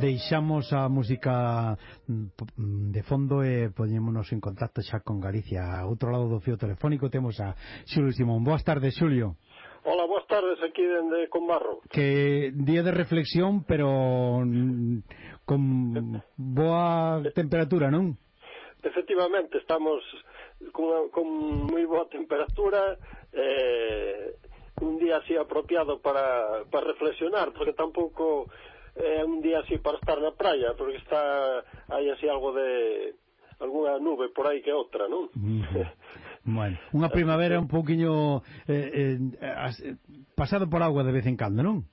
Deixamos a música mm, mm, de fondo e poñémonos en contacto xa con Galicia. A outro lado do fio telefónico temos a Xulio Simón. Boas tardes, Xulio. Hola, boas tardes aquí dende Conbarro. Que día de reflexión, pero mm, con boa temperatura, non? Efectivamente, estamos con, con moi boa temperatura, eh, un día así apropiado para, para reflexionar, porque tampouco é un día así para estar na praia, porque está hai así algo de algunha nube por aí que outra, non? Mm. bueno, unha primavera un pouquiño eh, eh, as, pasado por agua de vez en cando, non?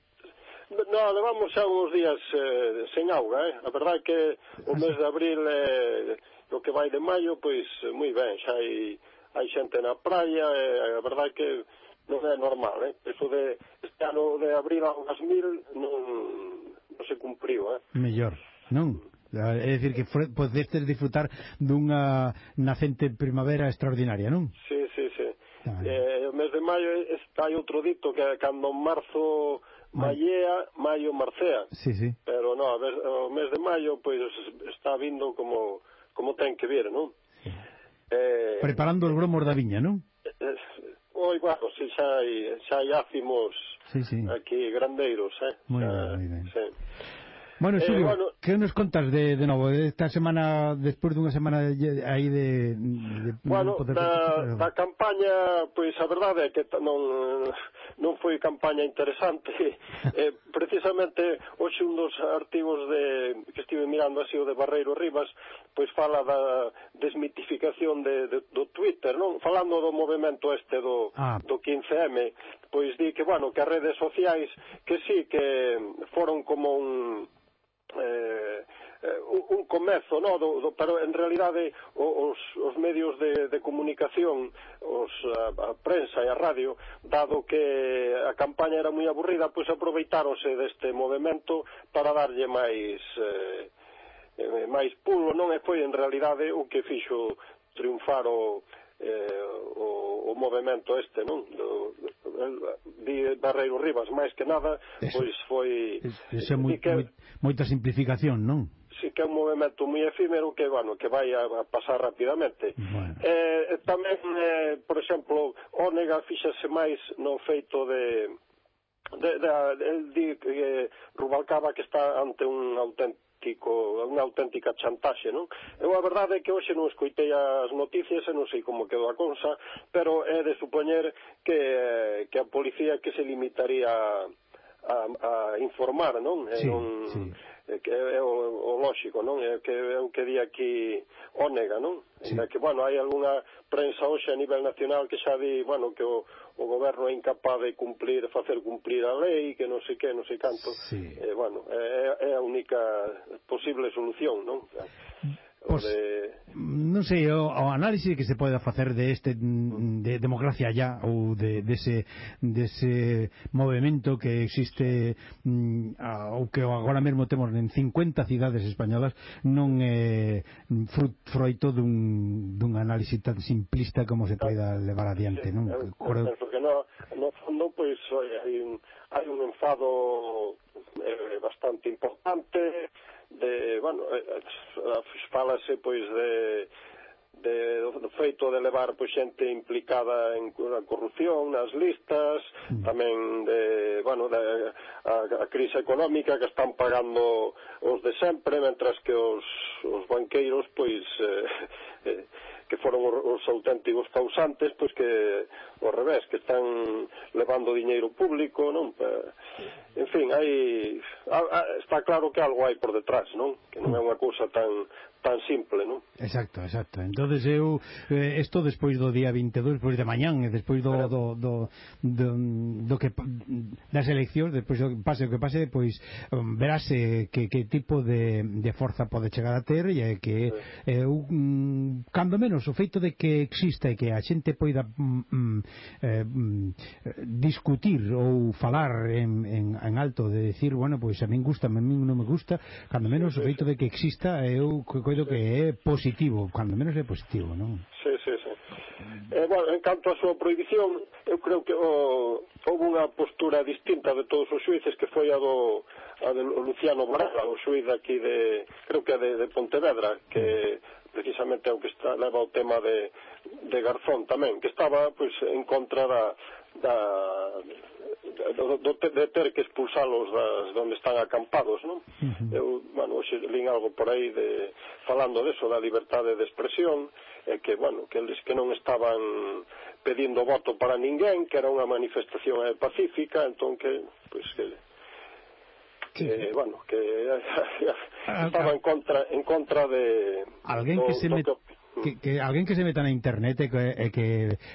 No, levamos xa uns días eh, sen auga, eh? A verdade que o mes de abril eh, o que vai de maio, pois eh, moi ben, xa hai, hai xente na praia, eh, a verdade que non é normal, eh? Eso de este ano de abril a unhas mil non non se cumpriu, eh? Mellor, non? É dicir, que podestes disfrutar dunha nacente primavera extraordinaria, non? Sí, sí, sí. Ah. Eh, o mes de maio está hai outro dito que cando en marzo ah. mallea, maio marcea. Sí, sí. Pero no, a ver, o mes de maio pois está vindo como como ten que vir, non? Sí. Eh, Preparando os eh, gromos da viña, non? Eh, eh Oi, bueno, si xa hai, xa hai ácimos sí, sí. aquí grandeiros, eh? Moi ben, eh, moi ben. Sí. Bueno, eh, Julio. Bueno, que nos contas de, de novo esta semana, despois dunha semana aí de, de bueno, poder... da, da campaña pois a verdade é que non non foi campaña interesante. Eh, precisamente hoxe un dos artigos de que estive mirando así o de Barreiro Rivas pois fala da desmitificación de, de, do Twitter non? Falando do movimento este do, ah. do 15M pois di que bueno que as redes sociais que sí que foron como un eh, eh un comezo, no? do, do, pero en realidade os, os medios de, de comunicación, os, a, a prensa e a radio, dado que a campaña era moi aburrida, pois aproveitarose deste movimento para darlle máis eh, eh, máis pulo, non e foi en realidade o que fixo triunfar o, eh, o, o movimento este, non? Do, di Barreiro Rivas, máis que nada, pois foi... Ese é moi, que, moi, moita simplificación, non? Si que é un movimento moi efímero que, bueno, que vai a, a pasar rapidamente. Bueno. Eh, tamén, eh, por exemplo, Onega fixase máis no feito de de, de, de, de, de Rubalcaba que está ante un auténtico auténtico unha auténtica chantaxe, non? Eu a verdade é que hoxe non escoitei as noticias e non sei como quedou a cousa, pero é de supoñer que, que a policía que se limitaría a, a informar, non? É sí, non sí. Que é, o, o lógico, non? É que é o que di aquí Ónega, non? Sí. Que, bueno, hai algunha prensa hoxe a nivel nacional que xa di, bueno, que o, o goberno é incapaz de cumplir, facer cumplir a lei, que non sei que, non sei canto. Sí. Eh, bueno, é, é a única posible solución, non? Os, de... non sei, o, o análise que se pode facer de este de democracia ya ou de dese de dese movemento que existe mm, a, ou que agora mesmo temos en 50 cidades españolas non é frut, froito dun, dun análise tan simplista como se poida levar adiante, non? Creo, porque no, no fondo pois hai un, hai un enfado eh, bastante importante de, bueno, eh, eh falase pois de de, do feito de levar pois, xente implicada en, na corrupción, nas listas, mm. tamén de, bueno, de, a, a crise económica que están pagando os de sempre, mentras que os, os banqueiros pois eh, eh, que foron os, os auténticos causantes, pois que ao revés, que están levando diñeiro público, non? En fin, hai, está claro que algo hai por detrás, non? Que non é unha cousa tan tan simple, non? Exacto, exacto. Entonces eu eh, despois do día 22, despois de mañán, e despois do, do, do, do, do que das eleccións, despois do que pase o que pase, pois um, verase que, que tipo de, de forza pode chegar a ter e que eh, eu, mm, cando menos o feito de que exista e que a xente poida mm, mm eh, discutir ou falar en, en, en alto de decir, bueno, pois a min gusta, a min non me gusta, cando menos o feito de que exista eu coido coido que é positivo, cando menos é positivo, non? Sí, sí, sí. Eh, bueno, en canto a súa prohibición, eu creo que o, houve unha postura distinta de todos os xuíces que foi a do a de Luciano Braga, o xuiz aquí de, creo que de, de Pontevedra, que precisamente é o que está, leva o tema de, de Garzón tamén, que estaba pois, en contra da, da do, do, de ter que expulsalos das onde están acampados, non? Uh -huh. Eu, bueno, hoxe lin algo por aí de falando deso da liberdade de expresión, e que, bueno, que eles que non estaban pedindo voto para ninguén, que era unha manifestación eh, pacífica, entón que, pois que que bueno, que estaba en contra en contra de alguén que se met... que que, que alguén que se meta na internet e que, e que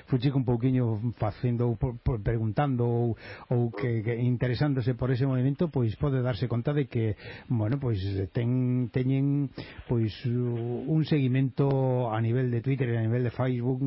fuchique un pouquiño facendo ou por, por, preguntando ou, ou que, que interesándose por ese movimento pois pode darse conta de que bueno, pois ten, teñen pois un seguimento a nivel de Twitter e a nivel de Facebook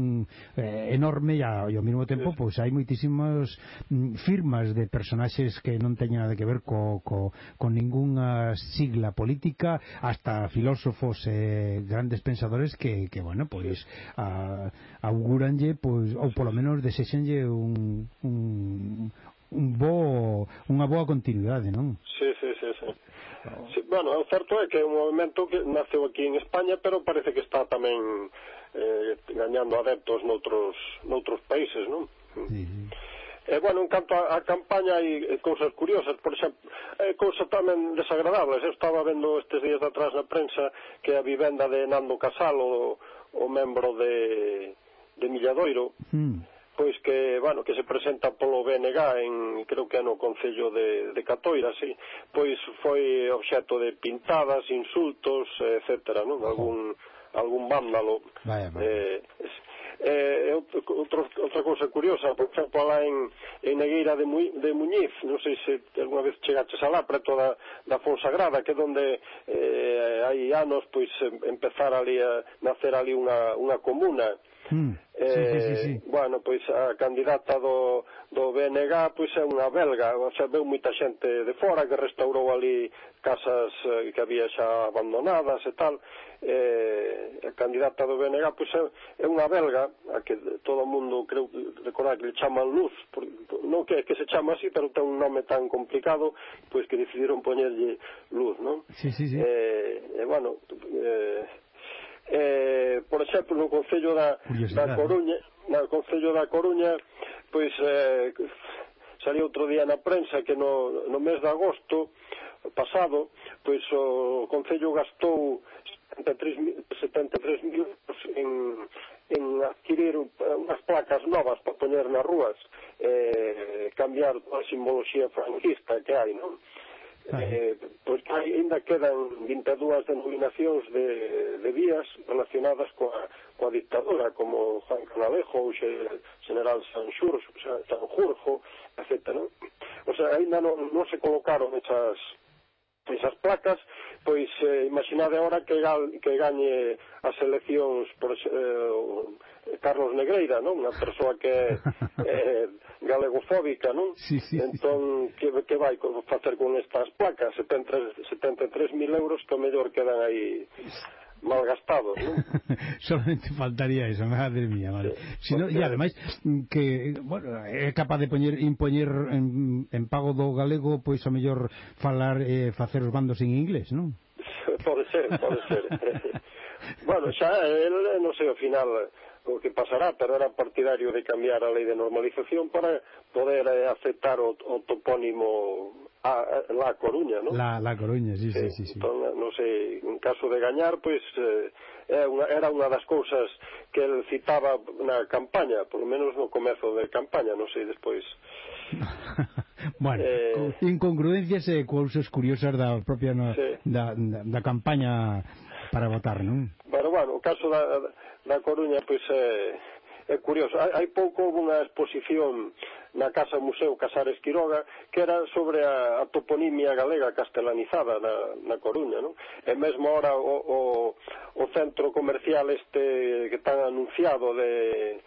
eh, enorme e ao mesmo tempo pois hai moitísimas mm, firmas de personaxes que non teñen nada que ver co, co, con ninguna sigla política hasta filósofos e eh, grandes pensadores que, que bueno, pois a, auguranlle pois ou polo menos desexenlle un, un un bo unha boa continuidade, non? Sí, sí, sí, sí. Ah. Sí bueno, o certo é que é un movimento que naceu aquí en España, pero parece que está tamén eh, gañando adeptos noutros noutros países, non? Sí, sí. E, bueno, en canto a, a campaña hai eh, cousas curiosas, por exemplo, eh, cousas tamén desagradables. Eu estaba vendo estes días atrás na prensa que a vivenda de Nando Casal, o, o membro de, de Milladoiro, mm pois que, bueno, que se presenta polo BNG en, creo que é no Concello de, de Catoira, sí, pois foi obxecto de pintadas, insultos, etcétera, non? Algún, algún vándalo. Vaya, vaya. Eh, eh, outro, outra cousa curiosa, por exemplo, lá en, en Negueira de, Mu, de Muñiz, non sei se alguna vez chegaches a lá, preto da, da Fonsagrada, que é onde eh, hai anos pois empezar ali a nacer ali unha, unha comuna, Mm. Eh, sí, sí, sí, sí. Bueno, pois a candidata do, do BNG pois é unha belga, o sea, veu moita xente de fora que restaurou ali casas eh, que había xa abandonadas e tal. Eh, a candidata do BNG pois é, é unha belga, a que todo o mundo creo recordar que le chaman Luz, por, non que, que se chama así, pero ten un nome tan complicado, pois que decidiron poñerlle Luz, non? Sí, sí, sí. Eh, e eh, bueno, eh, eh, por exemplo, no Concello da, da Coruña, no Concello da Coruña, pois eh, salió outro día na prensa que no, no mes de agosto pasado, pois o Concello gastou 73, 73 mil en, en adquirir unhas placas novas para poñer nas rúas eh, cambiar a simboloxía franquista que hai, non? Eh, pois hai, ainda quedan 22 denominacións de, de vías relacionadas coa, coa dictadura, como Juan Canalejo ou xe, General Sanxur, Sanjurjo, etc. Non? O sea, ainda non, non se colocaron esas, esas placas, pois eh, imaginade agora que, gal, que gañe as eleccións por, eh, Carlos Negreira, non? Unha persoa que é eh, galegofóbica, non? Sí, sí, entón, sí. que, que vai facer con estas placas? 73.000 euros que o mellor quedan aí malgastados, non? Solamente faltaría eso, madre mía, vale. Sí, sino, porque... E ademais, que, bueno, é capaz de poñer, impoñer en, en pago do galego, pois a mellor falar, eh, facer os bandos en inglés, non? pode ser, pode ser. bueno, xa, el, non sei, ao final o que pasará, pero era partidario de cambiar a lei de normalización para poder eh, aceptar o, o topónimo a, a La Coruña, ¿no? La, la Coruña, sí, sí, sí, sí. Entón, non sei, en caso de gañar, pois pues, eh, una, era unha das cousas que el citaba na campaña, por lo menos no comezo da campaña, non sei despois. bueno, eh, incongruencias e cousas curiosas da propia no, sí. da, da, da campaña para votar, non? Pero bueno, o caso da, da Coruña, pois, é, é curioso. Hai, hai pouco houve unha exposición na Casa Museo Casares Quiroga que era sobre a, a toponimia galega castelanizada na, na Coruña, non? E mesmo ahora o, o, o centro comercial este que tan anunciado de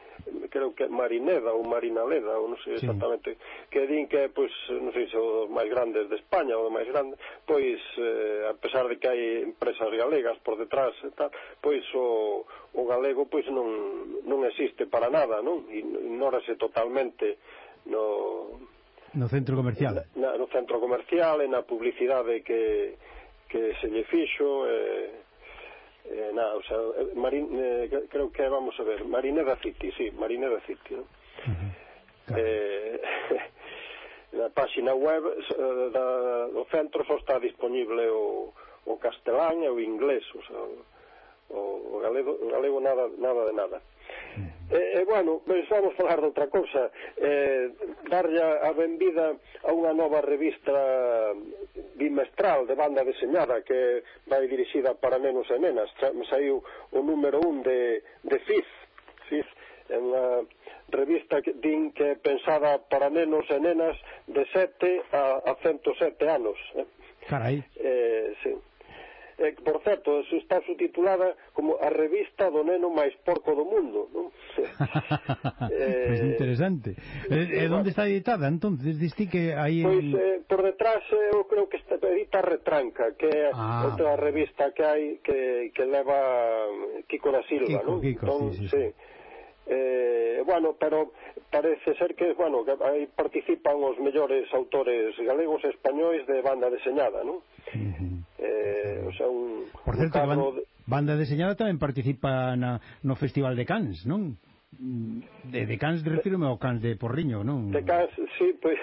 creo que Marineda ou Marinaleda, ou non sei exactamente, sí. que din que, pois, non sei se o máis grandes de España ou o máis grande, pois, eh, a pesar de que hai empresas galegas por detrás e tal, pois o, o galego pois non, non existe para nada, non? Ignórase totalmente no... No centro comercial. Na, no centro comercial e na publicidade que, que se lle fixo, eh, eh, na, o sea, Marín, eh, eh creo que vamos a ver, Marina da City, sí, Marina da City, ¿no? Uh -huh. claro. eh, na páxina web eh, da, do centro só está disponible o, o castelán e o inglés, o sea, o, o galego, o galego nada, nada de nada. E, e bueno, pensamos falar de outra cousa eh, Darlle a benvida a unha nova revista bimestral de banda deseñada Que vai dirixida para nenos e nenas Saiu o número un de, de FIF FIF é unha revista que din que é pensada para nenos e nenas de 7 a, a 107 anos. Eh? Carai. Eh, sí eh, por certo, está subtitulada como a revista do neno máis porco do mundo, non? eh, pues interesante. Eh, eh, onde está editada, entonces? Diste que aí... Pois, pues, eh, por detrás, eh, eu creo que está edita Retranca, que é ah. outra revista que hai que, que leva Kiko da Silva, Kiko, non? Kiko, entón, sí, sí. sí. Eh, bueno, pero parece ser que, bueno, que aí participan os mellores autores galegos e españois de banda deseñada, non? Uh -huh eh, o sea, un, Por certo, un carro... banda, banda deseñada tamén participa na, ah, no Festival de Cans, non? Mm. De, de cans refírome ao cans de Porriño, non? De cans, sí, pois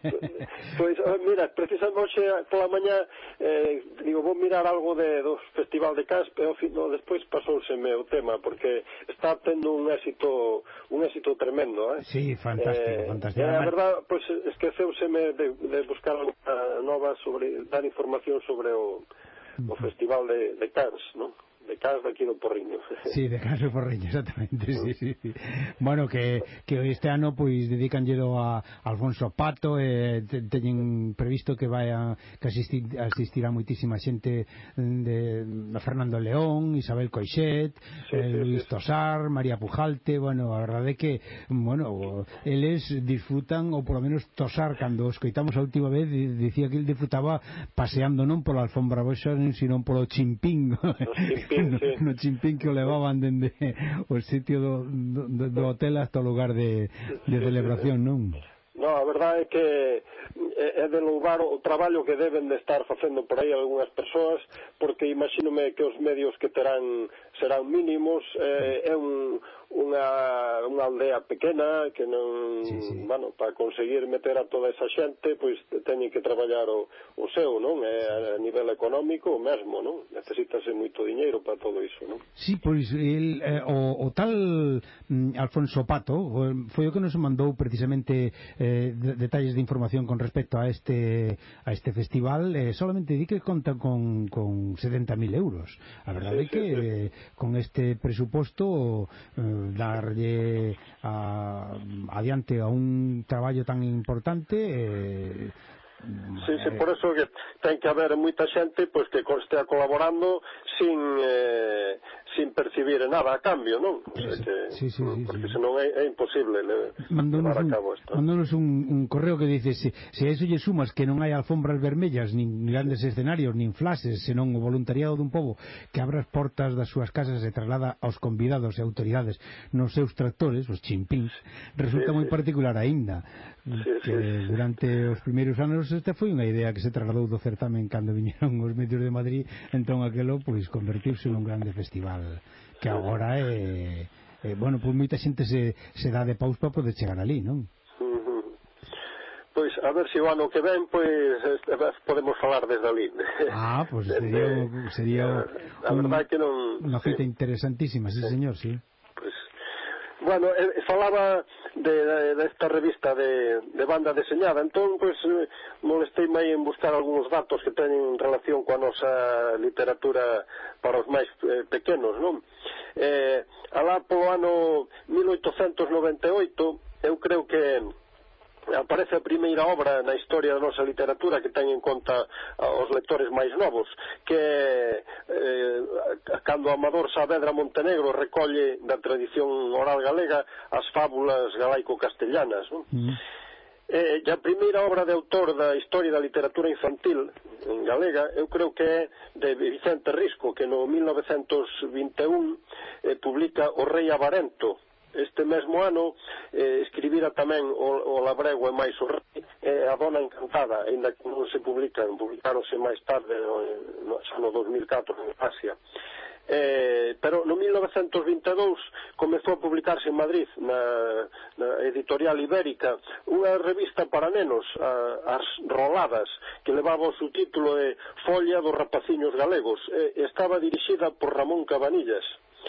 pois mira, precisamente ah, pola mañá eh, digo, vou mirar algo de do Festival de Cans, pero no, despois pasouseme o tema porque está tendo un éxito un éxito tremendo, eh? Sí, fantástico, eh, fantástico. Eh, a verdad, pois esqueceuseme de, de buscar nova sobre dar información sobre o, o Festival de, de Cans, non? de casa aquí do Porriño. Sí, de casa do Porriño, exactamente, sí, sí, sí. Bueno, que, que este ano pois dedícanllelo a Alfonso Pato e eh, teñen previsto que vai a, que asistir, asistirá moitísima xente de, de Fernando León, Isabel Coixet, sí, eh, Luis sí. Tosar, María Pujalte, bueno, a verdade que, bueno, eles disfrutan ou polo menos Tosar cando os coitamos a última vez dicía que ele disfrutaba paseando non pola alfombra boxa, sino polo chimpín. Os chimpín no, no chimpín que o levaban dende o sitio do, do, do hotel hasta o lugar de, de celebración, non? No, a verdade é que é de louvar o traballo que deben de estar facendo por aí algunhas persoas, porque imagínome que os medios que terán serán mínimos, eh, é un, unha, unha aldea pequena que non, sí, sí. bueno, para conseguir meter a toda esa xente, pois teñen que traballar o, o seu, non? É a nivel económico o mesmo, non? Necesítase moito diñeiro para todo iso, non? Sí, pois el, eh, o, o tal mm, Alfonso Pato foi o que nos mandou precisamente eh, detalles de información con respecto a este a este festival, eh, solamente di que conta con, con 70.000 euros. A verdade sí, é que sí, sí con este presuposto eh, darlle a, adiante a un traballo tan importante eh, Sí, sí, por eso que ten que haber moita xente pois que constea colaborando sin eh, sin percibir nada a cambio, non? O sea que, sí, sí, sí, sí, porque sí. senón é, é imposible le, mandonos levar a cabo isto. Mandonos un, un correo que dice se, se a eso lle sumas que non hai alfombras vermellas, nin grandes escenarios, nin flashes, senón o voluntariado dun pobo que abre as portas das súas casas e traslada aos convidados e autoridades nos seus tractores, os chimpins, resulta sí, moi sí. particular aínda sí, que sí, durante sí. os primeiros anos eso esta foi unha idea que se trasladou do certamen cando viñeron os medios de Madrid, entón aquelo pois convertirse nun grande festival que agora é, é bueno, pois moita xente se, se dá de paus para poder chegar ali, non? Pois, a ver se o ano que ven, pois, podemos falar desde ali. Ah, pois sería, sería a, un, a verdade que non, unha feita sí. interesantísima, sí, sí, señor, sí. Bueno, eh, eh falaba de, de esta revista de, de banda deseñada, entón, pois, pues, eh, molestei mai en buscar algúns datos que teñen relación coa nosa literatura para os máis eh, pequenos, non? Eh, alá polo ano 1898, eu creo que aparece a primeira obra na historia da nosa literatura que ten en conta os lectores máis novos que eh, cando Amador Saavedra Montenegro recolle da tradición oral galega as fábulas galaico-castellanas non? Mm. Eh, a primeira obra de autor da historia da literatura infantil en galega, eu creo que é de Vicente Risco, que no 1921 eh, publica O Rei Avarento, este mesmo ano eh, escribira tamén o, o Labrego e máis o Rei eh, a Dona Encantada, ainda que non se publican, publicaronse máis tarde no, xa no 2004 en Asia. Eh, pero no 1922 comezou a publicarse en Madrid na, na editorial ibérica unha revista para nenos a, as roladas que levaba o seu título de Folla dos Rapaciños Galegos eh, estaba dirixida por Ramón Cabanillas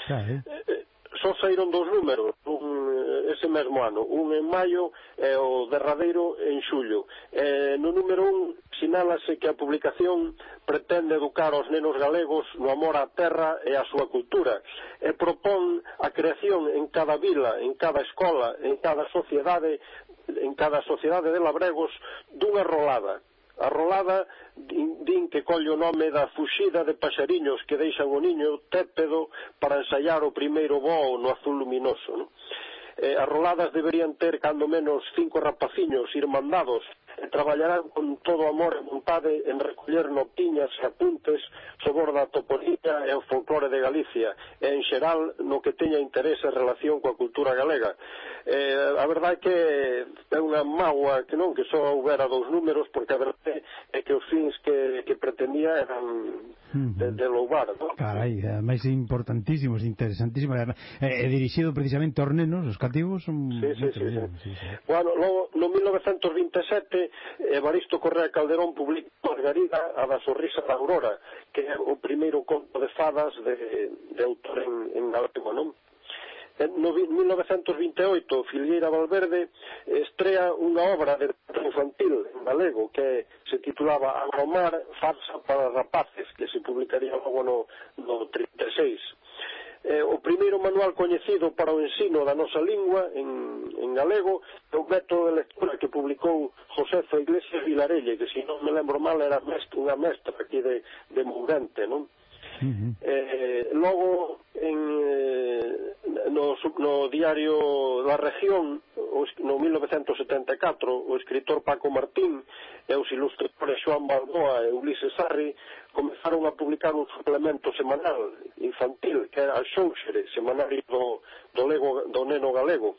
Ah, eh? eh, eh só saíron dos números un, eh, ese mesmo ano, un en maio e o derradeiro en xullo. E, no número un sinálase que a publicación pretende educar aos nenos galegos no amor á terra e á súa cultura e propón a creación en cada vila, en cada escola, en cada sociedade, en cada sociedade de labregos dunha rolada A rolada din que colle o nome da fuxida de paxariños que deixan o niño tépedo para ensaiar o primeiro voo no azul luminoso. Non? eh, as roladas deberían ter cando menos cinco rapaciños irmandados Eh, e traballarán con todo amor e vontade en recoller notiñas e apuntes sobre a toponía e o folclore de Galicia e en xeral no que teña interese en relación coa cultura galega. Eh, a verdade que é unha mágoa que non que só houbera dous números porque a verdade é que os fins que, que pretendía eran de, de humano. ¿no? Carai, máis é importantísimo, é interesantísimo. É, é eh, eh, dirixido precisamente aos nenos, os cativos son... Sí, sí, sí, sí. sí, sí. Bueno, logo, no 1927, Evaristo Correa Calderón publica Margarida a da Sorrisa da Aurora, que é o primeiro conto de fadas de, de autor en, en galego, non? No 1928, Filgueira Valverde estrea unha obra de teatro infantil en galego que se titulaba Agromar, farsa para rapaces, que se publicaría logo no, no 36 eh, o primeiro manual coñecido para o ensino da nosa lingua en, en galego é o método de lectura que publicou Josefa Iglesias Vilarelle que se non me lembro mal era mestre, unha mestra aquí de, de Mourente non? Uh -huh. eh, logo en no, no diario da región no 1974 o escritor Paco Martín e os ilustradores Joan Balboa e Ulises Sarri comenzaron a publicar un suplemento semanal infantil que era Xouxere, semanario do, do, lego, do neno galego.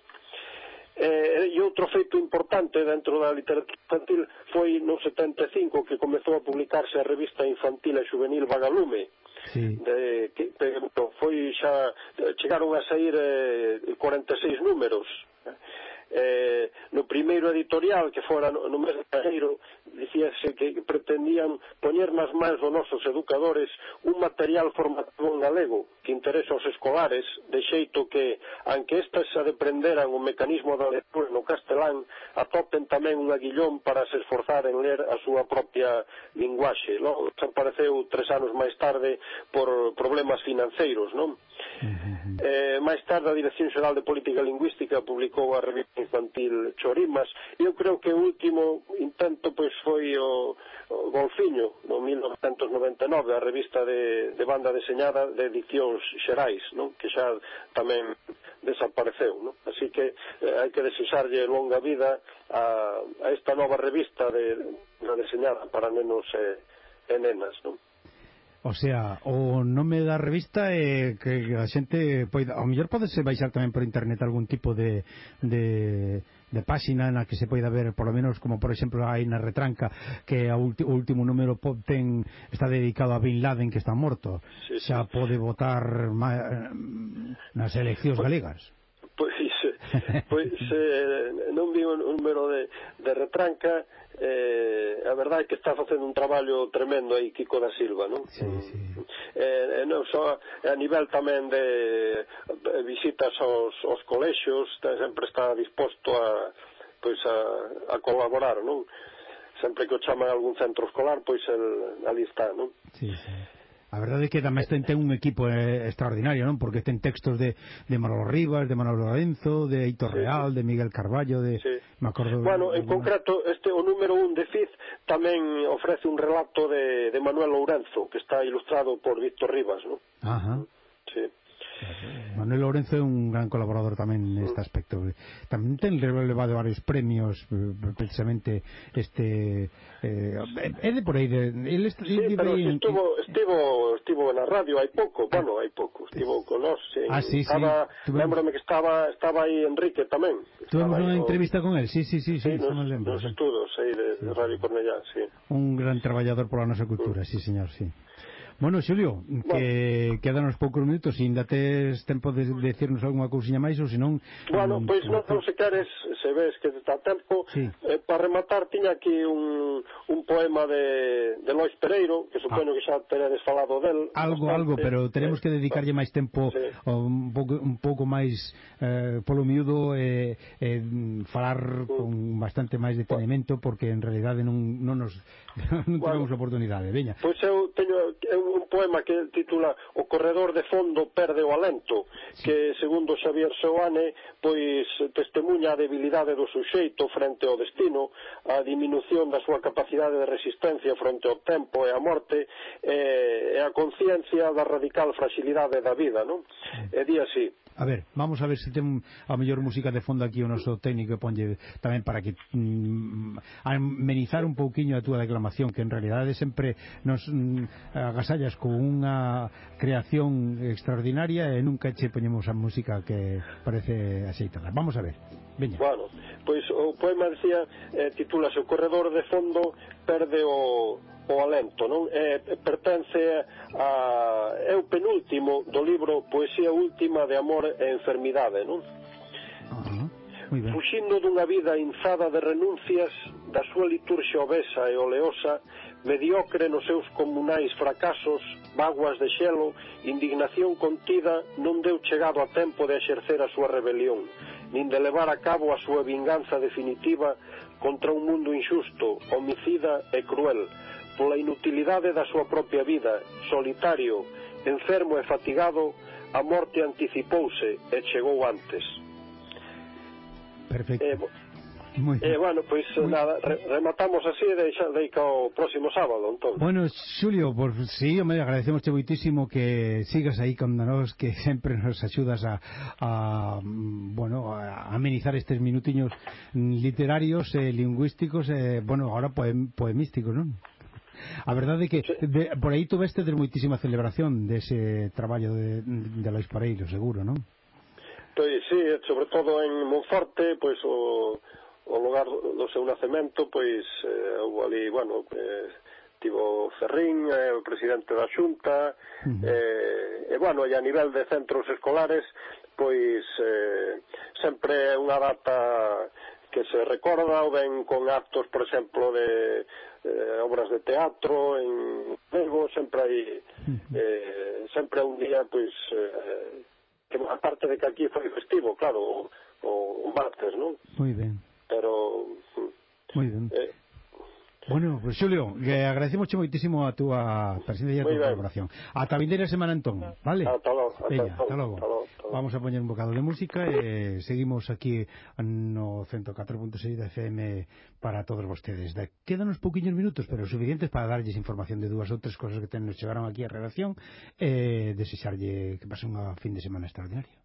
Eh, e outro feito importante dentro da literatura infantil foi no 75 que comezou a publicarse a revista infantil e juvenil Vagalume sí. de, que, pero foi xa eh, chegaron a sair eh, 46 números eh, no primeiro editorial que fora no, no mes de janeiro dicíase que pretendían poñer nas mans dos nosos educadores un material formativo en galego que interesa aos escolares de xeito que, anque estas se deprenderan o mecanismo da lectura no castelán atopen tamén un aguillón para se esforzar en ler a súa propia linguaxe non? desapareceu tres anos máis tarde por problemas financeiros non? Eh, máis tarde a Dirección Xeral de Política Lingüística publicou a revista infantil Chorimas e eu creo que o último intento pois foi o, o Golfiño no 1999 a revista de, de banda deseñada de edicións xerais non? que xa tamén desapareceu non? así que eh, hai que desexarlle longa vida a, a esta nova revista de, de deseñada para nenos e, e nenas non? O sea, o nome da revista e que a xente poida, ao mellor podese baixar tamén por internet algún tipo de, de, de páxina na que se poida ver, por lo menos como por exemplo hai na retranca que o último número pop ten está dedicado a Bin Laden que está morto. Sí, sí. Xa pode votar ma, nas eleccións galegas pois pois eh, non vi un número de, de retranca eh, a verdade é que está facendo un traballo tremendo aí Kiko da Silva non? Sí, mm. sí. Eh, eh, non só a nivel tamén de eh, visitas aos, aos colexios sempre está disposto a pois a, a colaborar non? sempre que o chaman a algún centro escolar pois el, ali está non? Sí, sí A verdade é que tamén ten, ten un equipo eh, extraordinario, non? Porque ten textos de, de Manolo Rivas, de Manolo Lorenzo, de Heitor sí, Real, sí. de Miguel Carballo, de... Sí. Me acordo bueno, de, en de... concreto, este o número un de Fiz tamén ofrece un relato de, de Manuel Lourenzo, que está ilustrado por Víctor Rivas, non? Ajá. Sí. sí. Manuel Lorenzo é un gran colaborador tamén neste aspecto. Tamén ten levado varios premios, eh, precisamente este... Eh, é de por aí, de, el, est, sí, de, pero en, estuvo, estivo, estivo na radio hai pouco, bueno, hai pouco, estivo con nós. Ah, sí, estaba, sí. Tuve... Lembrome que estaba, estaba aí Enrique tamén. Tuvemos unha entrevista con el, sí, sí, sí, sí, sí nos, nos lembro, nos estudos aí de, sí. de Radio Cornellá, sí. Un gran traballador pola nosa cultura, sí, sí señor, sí. Bueno, Xulio, bueno. que quedan uns poucos minutos, ainda tes tempo de decirnos algunha cousinha máis ou senón... Bueno, um, pois pues, non, se queres, se ves que está tempo, sí. eh, para rematar tiña aquí un, un poema de, de Lois Pereiro, que supoño ah. que xa teredes falado del. Algo, bastante. algo, pero tenemos que dedicarlle máis tempo, sí. un pouco, un pouco máis eh, polo miúdo, eh, eh, falar mm. con bastante máis detenimento, porque en realidade non, non nos non bueno. tivemos oportunidade. Veña. Pois pues eu teño, poema que titula O corredor de fondo perde o alento, que segundo Xavier Seoane, pois testemunha a debilidade do suxeito frente ao destino, a diminución da súa capacidade de resistencia fronte ao tempo e a morte, e, e a conciencia da radical fragilidade da vida, non? E di así, A ver, vamos a ver se ten a mellor música de fondo aquí o noso técnico e ponlle tamén para que mm, amenizar un pouquiño a túa declamación que en realidade sempre nos mm, agasallas con unha creación extraordinaria e nunca che poñemos a música que parece axeitada. Vamos a ver. Veña. Bueno, pois o poema decía, eh, titulase O corredor de fondo perde o, o alento, non? Eh, pertence a é o penúltimo do libro Poesía última de amor e enfermidade, non? Uh -huh. Fuxindo dunha vida inzada de renuncias da súa liturxia obesa e oleosa, mediocre nos seus comunais fracasos, vaguas de xelo, indignación contida, non deu chegado a tempo de exercer a súa rebelión nin de levar a cabo a súa vinganza definitiva contra un mundo injusto, homicida e cruel, pola inutilidade da súa propia vida, solitario, enfermo e fatigado, a morte anticipouse e chegou antes. Perfecto. Eh, Muy eh, bueno, pois pues, nada, re rematamos así e deixa deica o próximo sábado, entón. Bueno, Xulio, por si, sí, me agradecemos moitísimo que sigas aí con nós, que sempre nos axudas a, a bueno, a amenizar estes minutiños literarios, eh, lingüísticos, eh, bueno, agora poem, poemísticos, non? A verdade é que de, por aí tuveste de moitísima celebración dese traballo de, de Lois Pareiro, seguro, non? Pois sí, sobre todo en Monforte, pois o o lugar do seu nacemento, pois, eh, houve ali, bueno, eh, tivo Ferrín, eh, o presidente da Xunta, uh -huh. eh, e, bueno, e a nivel de centros escolares, pois, eh, sempre unha data que se recorda ou ben con actos, por exemplo, de eh, obras de teatro en Lugo, sempre hai eh, sempre un día pois eh, que aparte de que aquí foi festivo, claro, o, o martes, non? Moi ben pero... Moi ben. Eh, Bueno, pues Xulio, que agradecemos moitísimo a túa presencia e a túa colaboración. Ata vindeira semana entón, vale? Ata logo. Veña, ata logo. Vamos a poñer un bocado de música e seguimos aquí no 104.6 da FM para todos vostedes. Da, quedanos pouquiños minutos, pero suficientes para darlles información de dúas ou tres cosas que ten, nos chegaron aquí a relación eh, e desexarlle que pase unha fin de semana extraordinaria.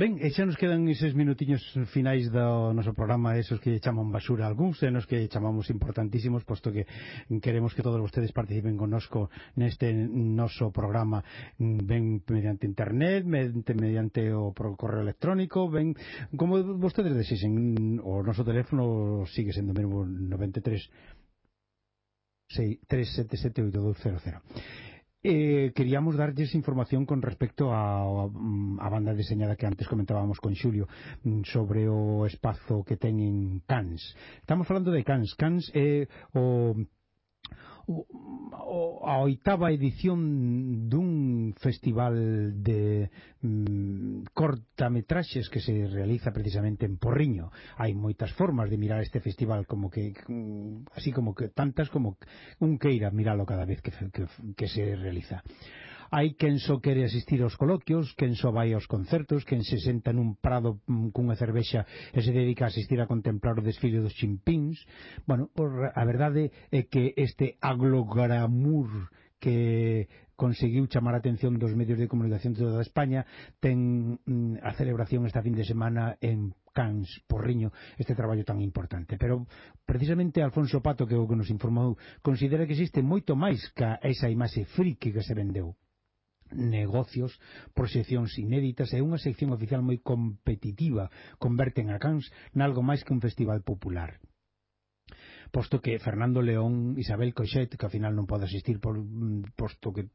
Ben, e xa nos quedan eses minutiños finais do noso programa, esos que chaman basura algúns, e nos que chamamos importantísimos, posto que queremos que todos vostedes participen connosco neste noso programa, ben mediante internet, mediante, mediante o correo electrónico, ben, como vostedes desexen, o noso teléfono sigue sendo mesmo 93 3778200. Eh, queríamos darlles información con respecto a, a, mm, banda deseñada que antes comentábamos con Xulio mm, sobre o espazo que ten en Cans. Estamos falando de Cans. Cans é o a oitava edición dun festival de mm, cortametraxes que se realiza precisamente en Porriño. Hai moitas formas de mirar este festival como que mm, así como que tantas como un queira miralo cada vez que, que, que se realiza hai quen só quere asistir aos coloquios quen só vai aos concertos quen se senta nun prado mm, cunha cervexa e se dedica a asistir a contemplar o desfile dos chimpíns bueno, a verdade é que este aglogramur que conseguiu chamar a atención dos medios de comunicación de toda España ten mm, a celebración esta fin de semana en Cans, Porriño, este traballo tan importante. Pero precisamente Alfonso Pato, que é o que nos informou, considera que existe moito máis ca esa imaxe friki que se vendeu negocios, proxeccións inéditas e unha sección oficial moi competitiva converten a Cans nalgo máis que un festival popular. Posto que Fernando León, Isabel Coixet, que ao final non pode asistir por, mm, posto que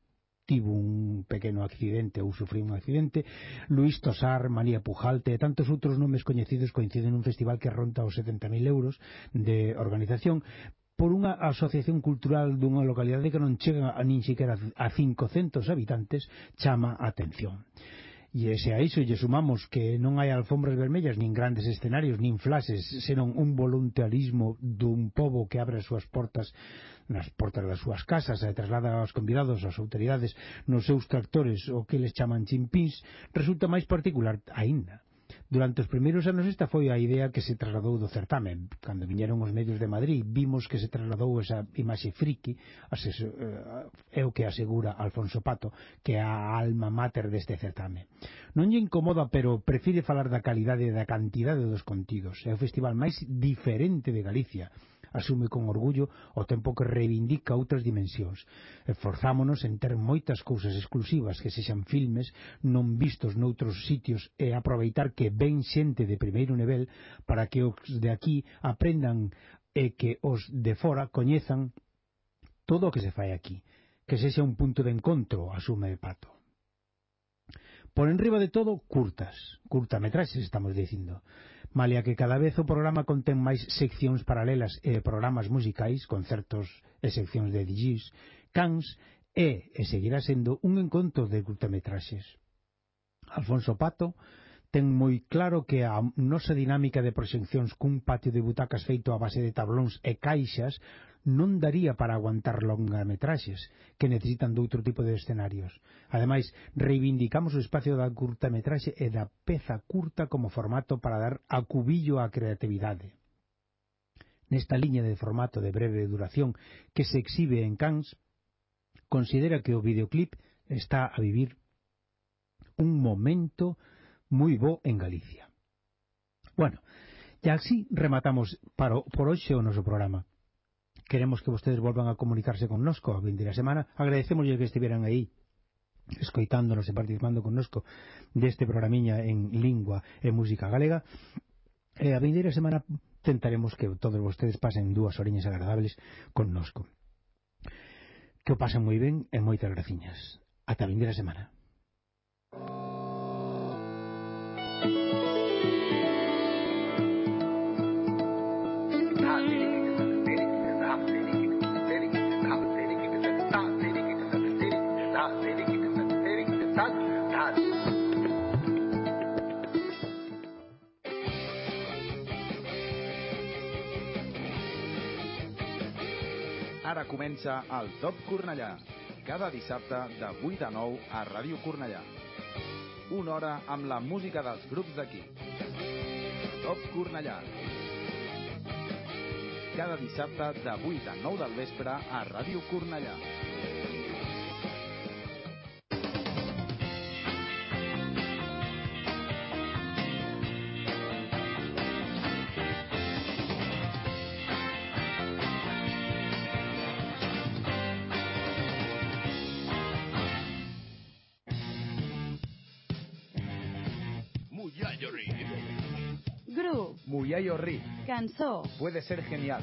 tivo un pequeno accidente ou sufriu un accidente, Luis Tosar, María Pujalte e tantos outros nomes coñecidos coinciden nun festival que ronda os 70.000 euros de organización, por unha asociación cultural dunha localidade que non chega a nin sequera a 500 habitantes chama a atención. E se a iso lle sumamos que non hai alfombras vermellas, nin grandes escenarios, nin flases, senón un voluntarismo dun pobo que abre as súas portas nas portas das súas casas e traslada aos convidados, ás autoridades, nos seus tractores, o que les chaman chimpins, resulta máis particular aínda. Durante os primeiros anos esta foi a idea que se trasladou do certame. Cando viñeron os medios de Madrid, vimos que se trasladou esa imaxe friki, eh, é o que asegura Alfonso Pato, que é a alma mater deste certame. Non lle incomoda, pero prefire falar da calidade e da cantidade dos contidos. É o festival máis diferente de Galicia asume con orgullo o tempo que reivindica outras dimensións. Esforzámonos en ter moitas cousas exclusivas que sexan filmes non vistos noutros sitios e aproveitar que ven xente de primeiro nivel para que os de aquí aprendan e que os de fora coñezan todo o que se fai aquí, que sexa un punto de encontro, asume de Pato. Por enriba de todo, curtas, curtametraxes estamos dicindo. Malia que cada vez o programa contén máis seccións paralelas e programas musicais, concertos e seccións de DJs, cans é e seguirá sendo un encontro de curtametraxes. Alfonso Pato ten moi claro que a nosa dinámica de proxeccións cun patio de butacas feito a base de tablóns e caixas non daría para aguantar longametraxes que necesitan doutro tipo de escenarios. Ademais, reivindicamos o espacio da curtametraxe e da peza curta como formato para dar acubillo á creatividade nesta liña de formato de breve duración que se exhibe en Cannes, considera que o videoclip está a vivir un momento moi bo en Galicia. Bueno, e así rematamos para, por hoxe o noso programa. Queremos que vostedes volvan a comunicarse con nosco a vindeira semana. Agradecemos que estiveran aí escoitándonos e participando connosco deste programiña en lingua e música galega. E a vindeira semana tentaremos que todos vostedes pasen dúas oriñas agradables connosco. Que o pasen moi ben e moitas graciñas. Ata a vindeira semana. Comença el Top Cornellà, cada dissabte de 8 a 9 a Ràdio Cornellà. Una hora amb la música dels grups d'aquí. Top Cornellà. Cada dissabte de 8 a 9 del vespre a Ràdio Cornellà. Puede ser genial.